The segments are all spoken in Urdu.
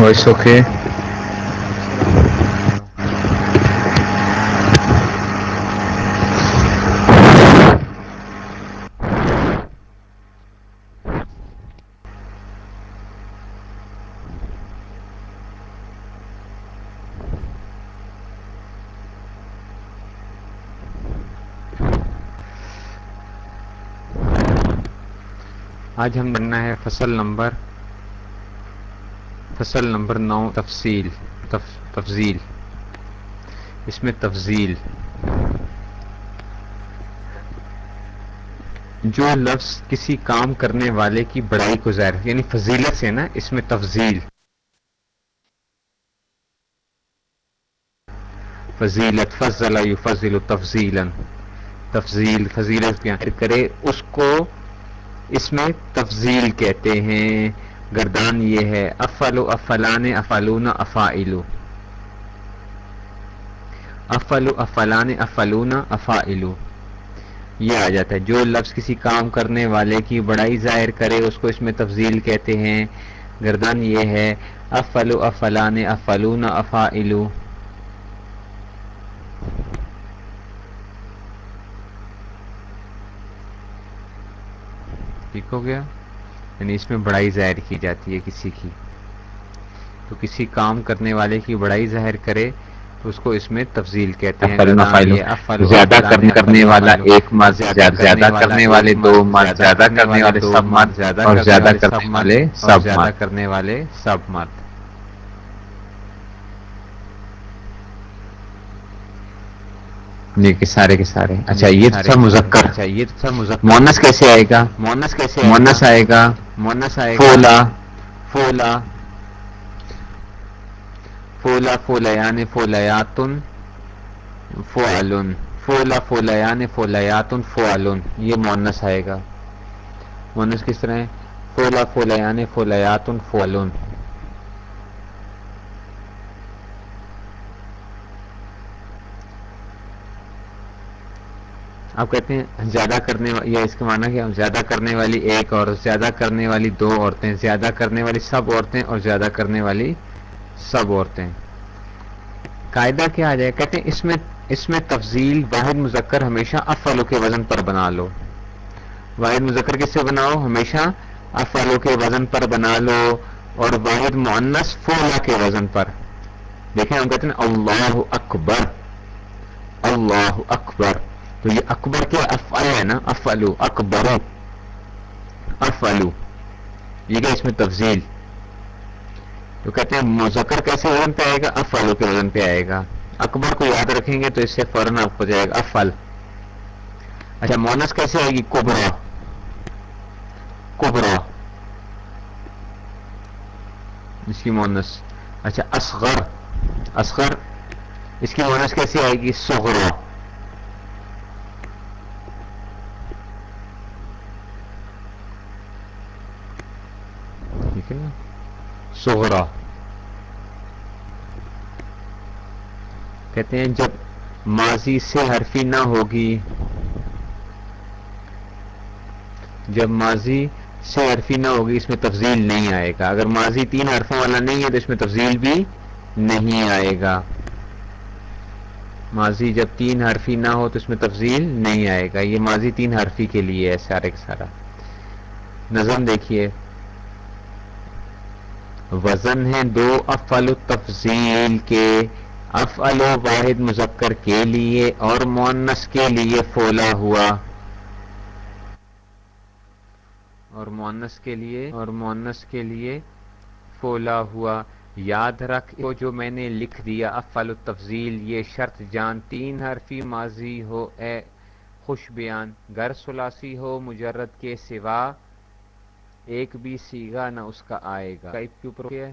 وائس اوکے آج ہم بننا ہے فصل نمبر فصل نمبر نو، تفصیل، تف، تفضیل۔ اس میں تفضیل۔ جو لفظ کسی کام کرنے والے کی بڑائی کو ظاہر یعنی فضیلت سے نا، اس میں تفضیل۔ فضیلت، فضل یفضل تفضیلا۔ تفضیل، فضیلت کرے، اس کو اس میں تفضیل کہتے ہیں۔ گردان یہ ہے افل و افلان افلون افائلو۔ افل و افلان افلون افائلو۔ یہ آ جاتا ہے، جو لفظ کسی کام کرنے والے کی بڑائی ظاہر کرے، اس کو اس میں تفضیل کہتے ہیں۔ گردان یہ ہے افل و افلان افلون افائلو۔ ٹھیک ہو گیا؟ یعنی اس میں بڑائی ظاہر کی جاتی ہے کسی کی۔ تو کسی کام کرنے والے کی بڑائی ظاہر کرے تو اس کو اس میں تفضیل کہتے ہیں۔ زیادہ کرنے والا ایک مرد زیادہ کرنے والے دو مرد زیادہ کرنے والے سب اور زیادہ کرنے والے سب زیادہ کرنے والے سب کہ سارے کے سارے۔ اچھا یہ تو تھا مذکر۔ اچھا یہ تھا مذکر۔ مونس کیسے آئے گا؟ مونس کیسے مونس آئے گا۔ مونس آئے گا۔ فولا فولا فولا فولیان فولیاتن فعلن۔ فولا فولیان فولیاتن فعلن۔ یہ مونس آئے گا۔ مونس کس طرح ہے؟ فولا فولیان فولیاتن فعلن۔ آپ کہتے ہیں زیادہ کرنے یا اس کا معنی کہ زیادہ کرنے والی ایک اور، زیادہ کرنے والی دو عورتیں، زیادہ کرنے والی سب عورتیں اور زیادہ کرنے والی سب عورتیں۔ قاعدہ کیا آ جائے؟ کہتے ہیں اس میں اس میں تفضیل واحد مذکر ہمیشہ افعلو کے وزن پر بنا لو۔ واحد مذکر کس سے بناؤ؟ ہمیشہ افعلو کے وزن پر بنا لو اور واحد معنس فولا کے وزن پر۔ دیکھیں ہم کہتے ہیں اللہ اکبر اللہ اکبر۔ تو یہ اکبر کیا افعل ہے نا افعلو اکبر افعلو یہ کیا اس میں تفضیل تو کہتے ہیں مذکر کیسے وزن پہ آئے گا افعلو کے وزن پہ آئے گا اکبر کو یاد رکھیں گے تو اس سے فوراً آپ کو جائے گا افعل اچھا مونس کیسے آئے گی کوبرا کوبرا اس کی مونس اچھا اصغر اصغر اس کی مونس کیسے آئے گی سغرا سغرا کہتے ہیں جب ماضی سے حرفی نہ ہوگی، جب ماضی سے حرفی نہ ہوگی، اس میں تفضیل نہیں آئے گا۔ اگر ماضی تین حرفوں والا نہیں ہے تو اس میں تفضیل بھی نہیں آئے گا۔ ماضی جب تین حرفی نہ ہو تو اس میں تفضیل نہیں آئے گا۔ یہ ماضی تین حرفی کے لیے ہے سارے کا سارا۔ نظم دیکھیے۔ وزن ہے دو افعل تفضیل کے، افعل و واحد مذکر کے لیے اور مونس کے لیے فولا ہوا۔ اور مونس کے لیے، اور مونس کے لیے فولا ہوا۔ یاد رکھ جو میں نے لکھ دیا، افعل التفضیل، یہ شرط جان۔ تین حرفی ماضی ہو، اے خوش بیان۔ گر سلاسی ہو، مجرد کے سوا۔ ایک بھی سیگا نہ اس کا آئے گا۔ کے اوپر ہے۔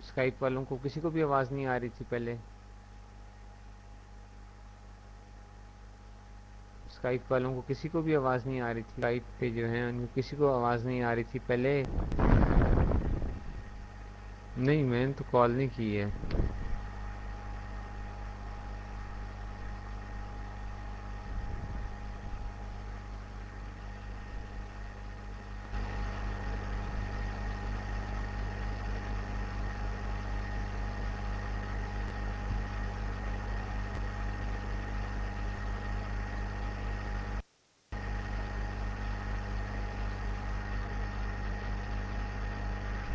اسکائپ والوں کو کسی کو بھی آواز نہیں آ رہی تھی پہلے۔ اسکائپ والوں کو کسی کو بھی آواز نہیں آ رہی تھی۔ اسکائپ پہ جو ہیں، ان کو کسی کو آواز نہیں آ رہی تھی پہلے۔ نہیں، میں نے تو کال نہیں کی ہے۔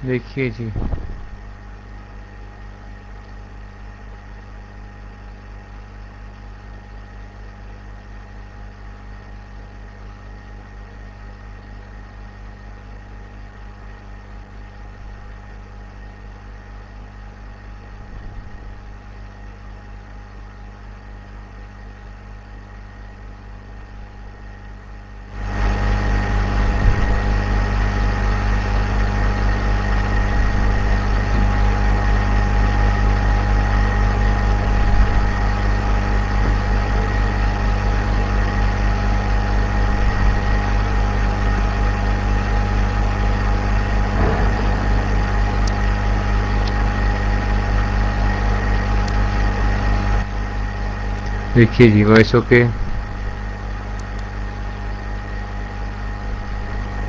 دیکھیے جی۔ دیکھیے جی وائس اوکے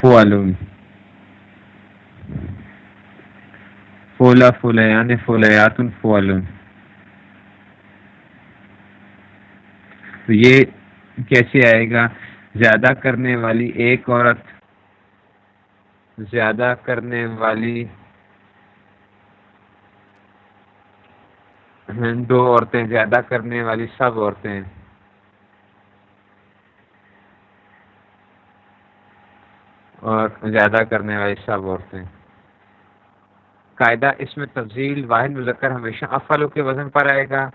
فوالون فولا فولیان یعنی فولیات فوالون تو یہ کیسے آئے گا؟ زیادہ کرنے والی ایک عورت، زیادہ کرنے والی دو عورتیں زیادہ کرنے والی سب عورتیں اور زیادہ کرنے والی سب عورتیں قاعدہ اس میں تفضیل واحد مذکر ہمیشہ افلو کے وزن پر آئے گا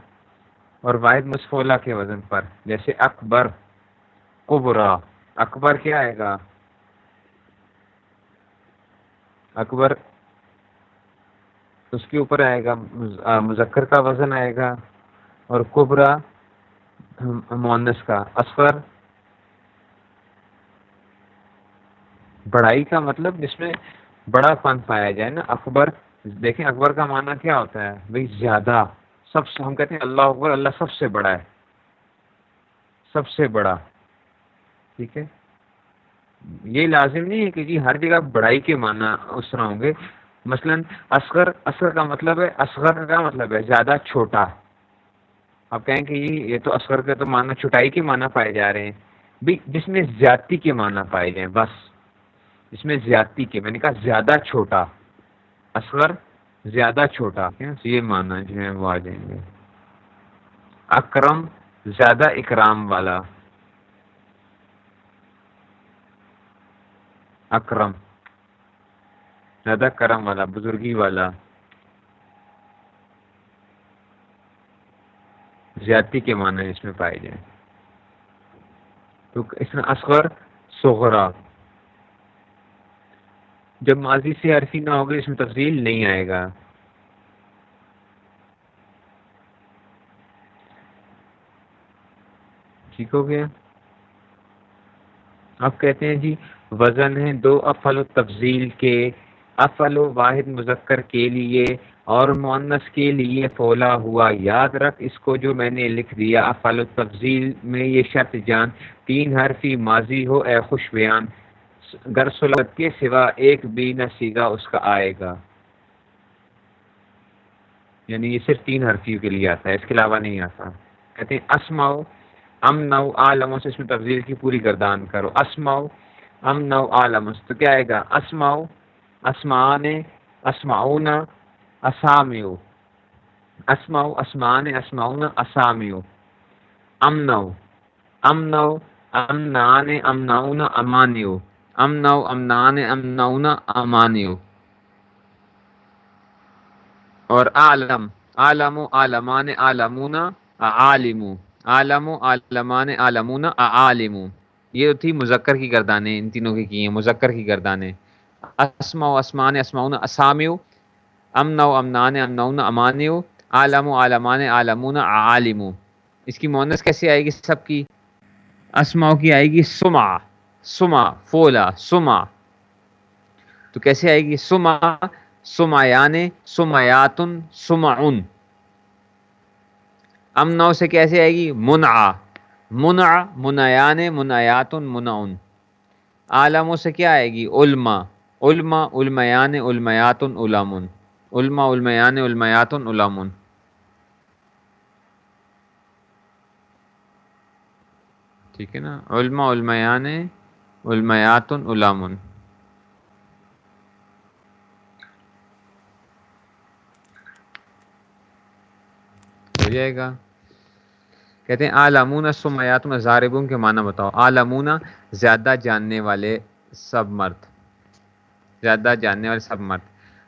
اور واحد مصفولہ کے وزن پر۔ جیسے اکبر قبرا اکبر کیا آئے گا؟ اکبر اس کے اوپر آئے گا مذکر کا وزن آئے گا اور کبرا، مونس کا اصفر بڑائی کا مطلب جس میں بڑا فن پایا جائے نا، اکبر، دیکھیں اکبر کا معنی کیا ہوتا ہے؟ بھائی زیادہ، سب سے، ہم کہتے ہیں اللہ اکبر، اللہ سب سے بڑا ہے، سب سے بڑا، ٹھیک ہے؟ یہ لازم نہیں ہے کہ جی ہر جگہ بڑائی کے معنی اس طرح ہوں گے۔ مثلا اصغر اصغر کا مطلب ہے، اصغر کا مطلب ہے، زیادہ چھوٹا۔ آپ کہیں کہ یہ تو اصغر کا تو معنی چھٹائی کے معنی پائے جا رہے ہیں۔ بھی جس میں زیادتی کے معنی پائے جائیں، بس۔ جس میں زیادتی کے، میں نے کہا زیادہ چھوٹا۔ اصغر زیادہ چھوٹا یہ معنی جو ہے وہ آ جائیں گے۔ اکرم زیادہ اکرام والا۔ اکرم۔ زیادہ کرم والا، بزرگی والا، زیادتی کے معنی اس میں پائے جائیں۔ تو اس میں اصغر سغرا جب ماضی سے عرفی نہ ہوگا اس میں تفصیل نہیں آئے گا۔ ٹھیک ہو گیا؟ آپ کہتے ہیں جی وزن ہے دو افل و تفضیل کے افل و واحد مذکر کے لیے اور معنس کے لیے پھولا ہوا۔ یاد رکھ اس کو جو میں نے لکھ دیا۔ افل و تفضیل میں یہ شرط جان۔ تین حرفی ماضی ہو، اے خوش بیان۔ گر سلط کے سوا ایک بھی نہ سیگا اس کا آئے گا۔ یعنی یہ صرف تین حرفیوں کے لیے آتا ہے، اس کے علاوہ نہیں آتا۔ کہتے ہیں اسماؤ ام نو عالم سے اس میں تفضیل کی پوری گردان کرو۔ اسماؤ ام نو عالم تو کیا آئے گا؟ اسماؤ اسمان اسماؤن اسامیو اسماؤ اسمان اسماؤن اسامیو امنو امنو امنان امنون امانیو امنو امنان امنون امانیو اور عالم عالم عالمان عالمون عالم عالم عالمان عالمون عالم یہ تھی مذکر کی گردانیں، ان تینوں کی کی ہیں، مذکر کی گردانیں۔ اسما و اسمان اسماؤن اسامیو امن و امنان امنون امانیو عالم و عالمان عالمون عالم اس کی مونس کیسے آئے گی سب کی؟ اسماؤ کی آئے گی سما سما فولا سما تو کیسے آئے گی؟ سما سمایان سمیاتن سمعن امنو سے کیسے آئے گی؟ منع منع منعیان منعیاتن منعن عالموں سے کیا آئے گی؟ علما علما علمیان، علمیات علامن علما علمیان، علمیات علامن ٹھیک ہے نا؟ علما علمیان، علمیات علامن ہو جائے گا۔ کہتے ہیں آلامون سمیات میں ضاربوں کے معنی بتاؤ۔ عالمون زیادہ جاننے والے سب مرد۔ زیادہ جاننے والے سب مرد۔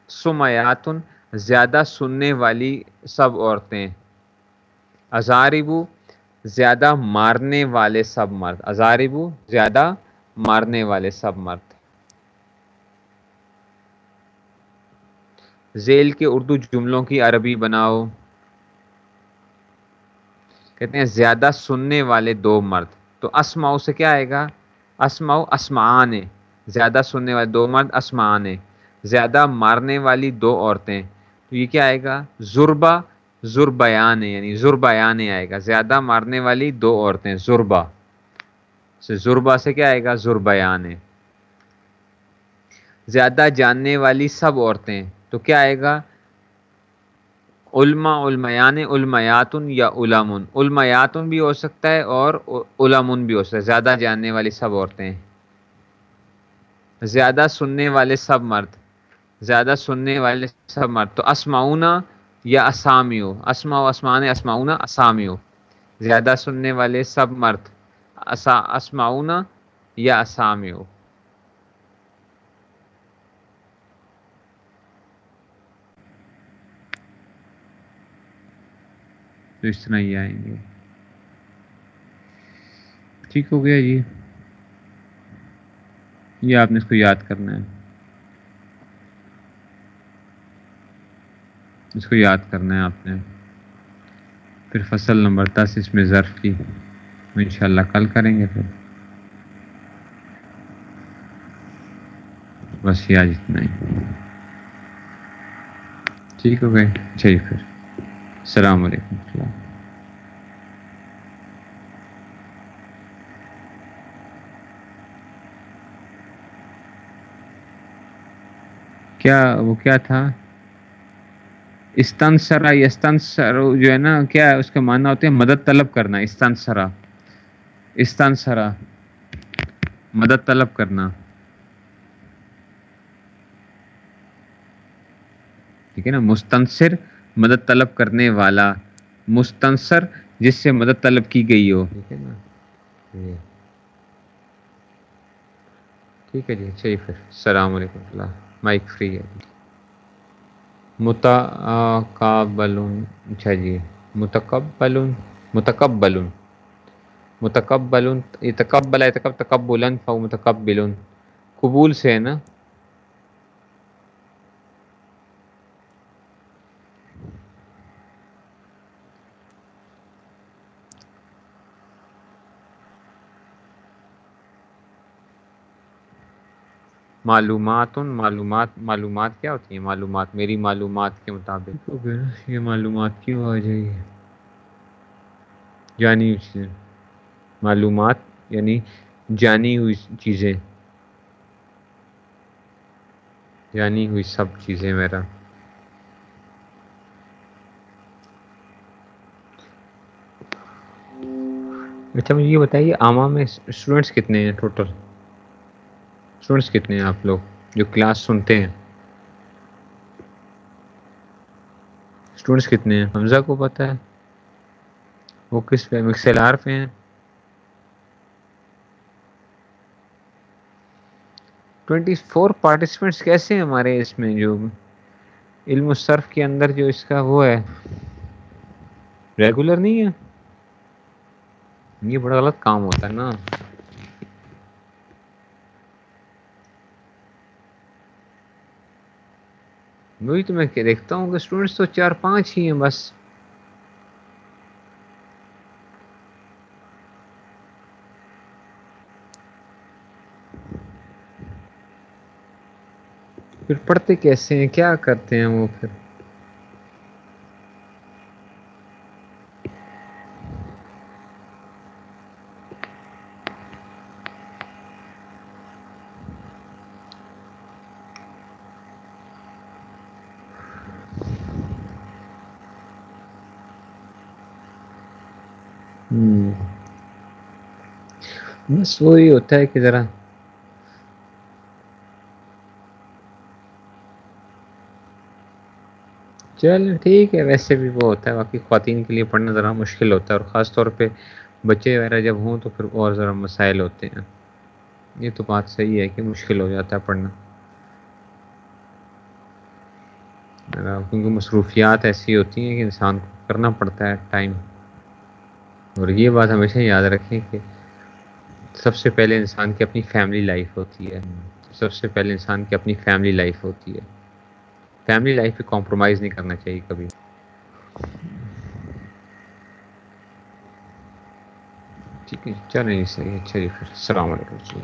سمیاتن زیادہ سننے والی سب عورتیں۔ ازاربو زیادہ مارنے والے سب مرد۔ ازاربو زیادہ مارنے والے سب مرد۔ ذیل کے اردو جملوں کی عربی بناؤ۔ کہتے ہیں زیادہ سننے والے دو مرد۔ تو اسماؤ سے کیا آئے گا؟ اسماؤ اسمان زیادہ سننے والے دو مرد اسمان زیادہ مارنے والی دو عورتیں۔ تو یہ کیا آئے گا؟ زربا زربیان یعنی زربیان آئے گا۔ زیادہ مارنے والی دو عورتیں زربا سے زربا سے کیا آئے گا؟ زربیان زیادہ جاننے والی سب عورتیں۔ تو کیا آئے گا؟ علما علمیان علمیاتن یا علامن علمیاتن بھی ہو سکتا ہے اور علامن بھی ہو سکتا ہے۔ زیادہ جاننے والی سب عورتیں۔ زیادہ سننے والے سب مرد، زیادہ سننے والے سب مرد۔ تو اسماؤنا یا اسامیو؟ اسما و اسمان اسماؤنا اسامیو۔ زیادہ سننے والے سب مرد اسماؤنا یا اسامیو؟ تو اس طرح ہی آئیں گے۔ ٹھیک ہو گیا جی۔ یہ آپ نے اس کو یاد کرنا ہے۔ اس کو یاد کرنا ہے آپ نے۔ پھر فصل نمبر دس اس میں ظرف کی۔ ان شاء اللہ کل کریں گے پھر۔ بس یہ آج اتنا ہی۔ ٹھیک ہو گئے؟ چلیے پھر۔ السلام علیکم۔ کیا وہ کیا تھا؟ استنسرا استنسر جو ہے نا، کیا اس کا معنی ہوتے ہیں مدد طلب کرنا استنسرا استنسرا مدد طلب کرنا۔ ٹھیک ہے نا؟ مستنصر، مدد طلب کرنے والا۔ مستنصر، جس سے مدد طلب کی گئی ہو۔ ٹھیک ہے نا؟ ٹھیک ہے جی چلیے پھر۔ السلام علیکم۔ اللہ مائک فری ہے متقابلون اچھا جی متقبلون متقبلون متقبلون یہ تقبل ہے تقبلن فو متقبلون قبول سے ہے نا؟ معلومات معلومات معلومات کیا ہوتی ہیں؟ معلومات میری معلومات کے مطابق۔ یہ معلومات کیوں آ جائے گی جانی ہوئی چیزیں معلومات یعنی جانی ہوئی چیزیں۔ جانی ہوئی سب چیزیں میرا۔ اچھا مجھے یہ بتائیے عامہ میں اسٹوڈنٹس کتنے ہیں ٹوٹل اسٹوڈنٹس کتنے ہیں آپ لوگ جو کلاس سنتے ہیں؟ اسٹوڈنٹس کتنے ہیں؟ حمزہ کو پتہ ہے۔ وہ کس پہ مکسل آر پہ ہیں۔ ٹوینٹی فور پارٹیسپینٹس کیسے ہیں ہمارے اس میں جو علم و صرف کے اندر جو اس کا وہ ہے؟ ریگولر نہیں ہے۔ یہ بڑا غلط کام ہوتا ہے نا۔ وہی تو میں دیکھتا ہوں کہ اسٹوڈینٹس تو چار پانچ ہی ہیں بس۔ پھر پڑھتے کیسے ہیں؟ کیا کرتے ہیں وہ پھر؟ بس وہی ہوتا ہے کہ ذرا چل ٹھیک ہے ویسے بھی وہ ہوتا ہے باقی خواتین کے لیے پڑھنا ذرا مشکل ہوتا ہے اور خاص طور پہ بچے وغیرہ جب ہوں تو پھر اور ذرا مسائل ہوتے ہیں یہ تو بات صحیح ہے کہ مشکل ہو جاتا ہے پڑھنا کیونکہ مصروفیات ایسی ہوتی ہیں کہ انسان کو کرنا پڑتا ہے ٹائم اور یہ بات ہمیشہ یاد رکھیں کہ سب سے پہلے انسان کی اپنی فیملی لائف ہوتی ہے۔ سب سے پہلے انسان کی اپنی فیملی لائف ہوتی ہے۔ فیملی لائف پہ کمپرومائز نہیں کرنا چاہیے کبھی۔ ٹھیک ہے، چلیں صحیح اچھا جی پھر۔ السلام علیکم۔